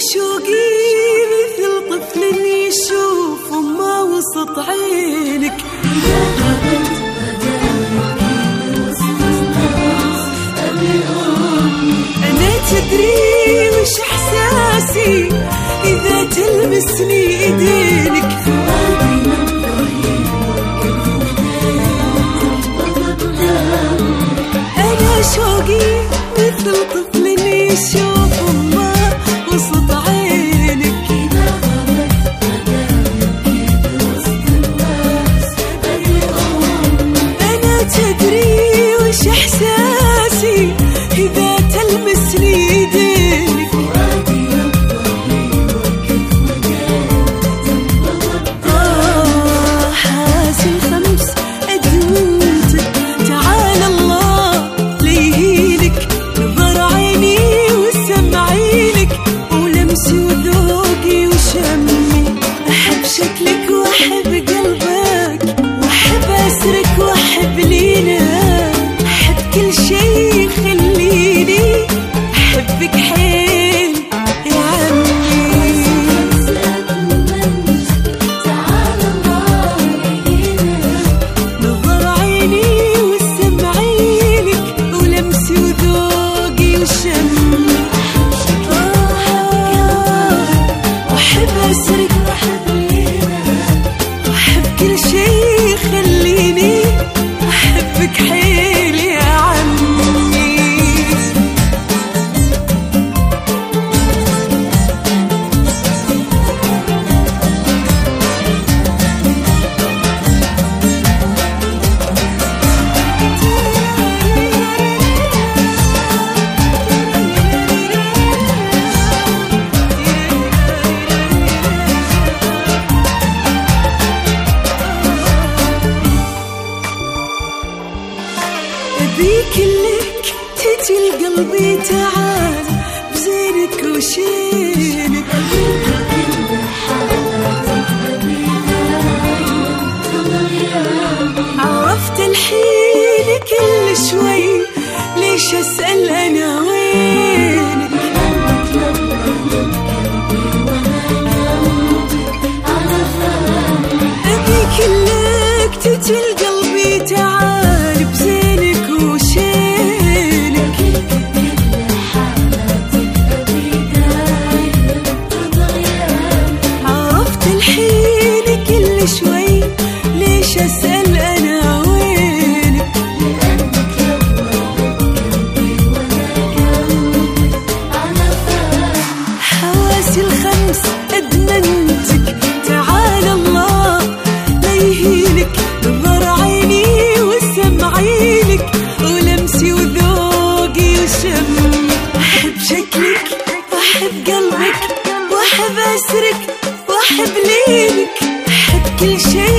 شوقي مثل طفل يشوف ما وسط عينك. أنا تدري وش إحساسي إذا تلمسني إيدينك. أنا شوقي مثل طفل يشوف Because. بيك كلك تجي لقلبي تعال بزينك وشيك. شكلك واحب قلبك واحب اسرك واحب ليلك أحب كل شيء